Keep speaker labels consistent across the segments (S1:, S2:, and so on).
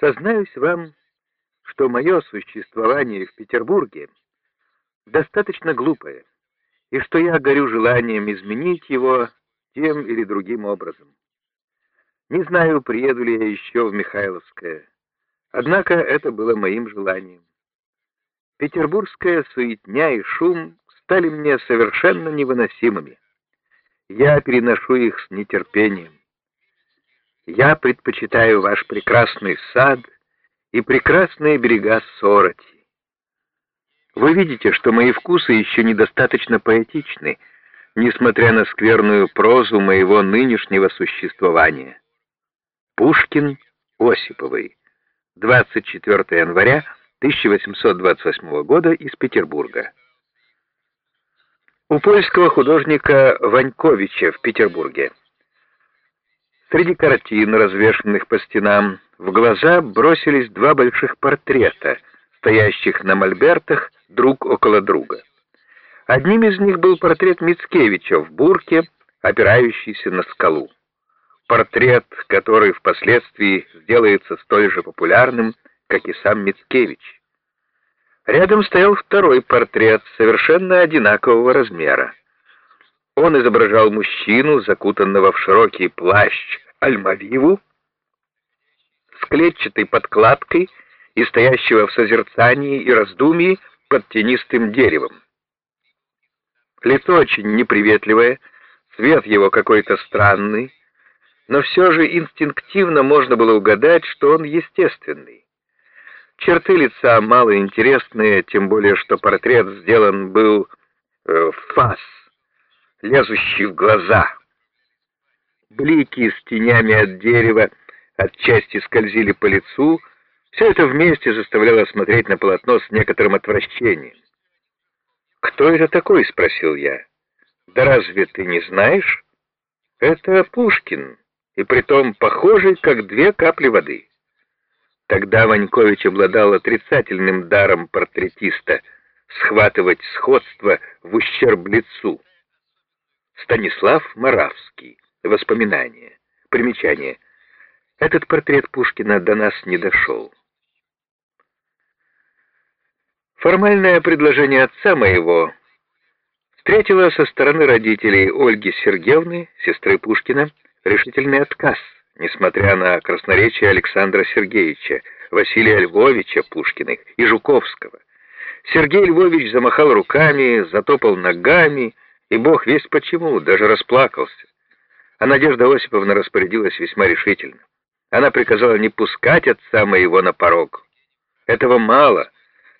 S1: Сознаюсь вам, что мое существование в Петербурге достаточно глупое, и что я горю желанием изменить его тем или другим образом. Не знаю, приеду ли я еще в Михайловское, однако это было моим желанием. Петербургская суетня и шум стали мне совершенно невыносимыми. Я переношу их с нетерпением. Я предпочитаю ваш прекрасный сад и прекрасные берега Сороти. Вы видите, что мои вкусы еще недостаточно поэтичны, несмотря на скверную прозу моего нынешнего существования. Пушкин Осиповой. 24 января 1828 года из Петербурга. У польского художника Ваньковича в Петербурге. Среди картин, развешанных по стенам, в глаза бросились два больших портрета, стоящих на мольбертах друг около друга. Одним из них был портрет Мицкевича в бурке, опирающийся на скалу. Портрет, который впоследствии сделается столь же популярным, как и сам Мицкевич. Рядом стоял второй портрет, совершенно одинакового размера. Он изображал мужчину, закутанного в широкий плащ альмавиву, с клетчатой подкладкой и стоящего в созерцании и раздумии под тенистым деревом. Лицо очень неприветливое, цвет его какой-то странный, но все же инстинктивно можно было угадать, что он естественный. Черты лица малоинтересные, тем более что портрет сделан был э, фас, лезущий в глаза. Блики с тенями от дерева отчасти скользили по лицу, все это вместе заставляло смотреть на полотно с некоторым отвращением. «Кто это такой?» — спросил я. «Да разве ты не знаешь?» «Это Пушкин, и притом похожий, как две капли воды». Тогда Ванькович обладал отрицательным даром портретиста — схватывать сходство в ущерб лицу. Станислав Моравский. Воспоминания. Примечание. Этот портрет Пушкина до нас не дошел. Формальное предложение отца моего встретило со стороны родителей Ольги Сергеевны, сестры Пушкина, решительный отказ, несмотря на красноречие Александра Сергеевича, Василия Львовича Пушкиных и Жуковского. Сергей Львович замахал руками, затопал ногами, и бог весь почему, даже расплакался. А Надежда Осиповна распорядилась весьма решительно. Она приказала не пускать отца моего на порог. Этого мало.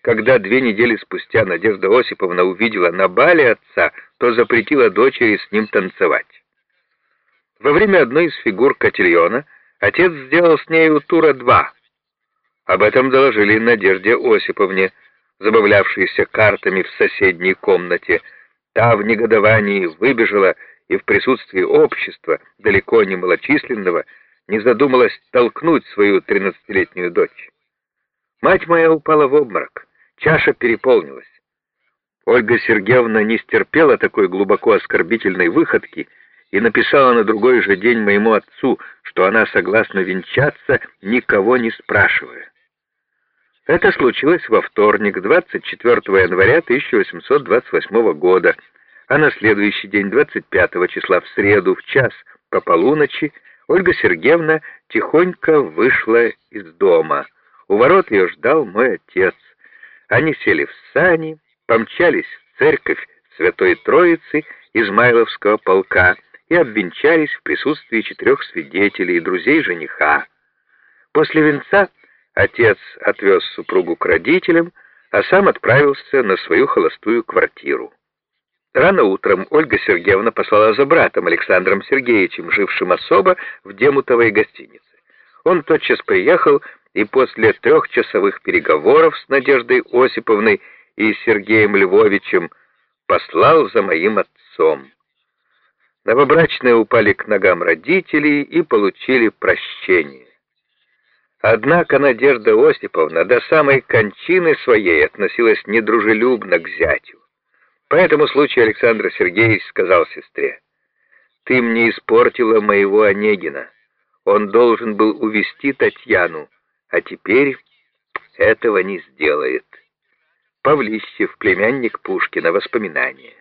S1: Когда две недели спустя Надежда Осиповна увидела на бале отца, то запретила дочери с ним танцевать. Во время одной из фигур котельона отец сделал с нею тура два. Об этом доложили Надежде Осиповне, забавлявшейся картами в соседней комнате, Та в негодовании выбежала и в присутствии общества, далеко не малочисленного, не задумалась толкнуть свою тринадцатилетнюю дочь. Мать моя упала в обморок, чаша переполнилась. Ольга Сергеевна не стерпела такой глубоко оскорбительной выходки и написала на другой же день моему отцу, что она согласна венчаться, никого не спрашивая. Это случилось во вторник, 24 января 1828 года, а на следующий день, 25 числа в среду, в час по полуночи, Ольга Сергеевна тихонько вышла из дома. У ворот ее ждал мой отец. Они сели в сани, помчались в церковь Святой Троицы Измайловского полка и обвенчались в присутствии четырех свидетелей и друзей жениха. После венца Отец отвез супругу к родителям, а сам отправился на свою холостую квартиру. Рано утром Ольга Сергеевна послала за братом Александром Сергеевичем, жившим особо в Демутовой гостинице. Он тотчас приехал и после трехчасовых переговоров с Надеждой Осиповной и Сергеем Львовичем послал за моим отцом. Новобрачные упали к ногам родителей и получили прощение. Однако Надежда Осиповна до самой кончины своей относилась недружелюбно к зятю. По этому случаю Александр Сергеевич сказал сестре, «Ты мне испортила моего Онегина. Он должен был увести Татьяну, а теперь этого не сделает. Павлищев, племянник Пушкина, воспоминания.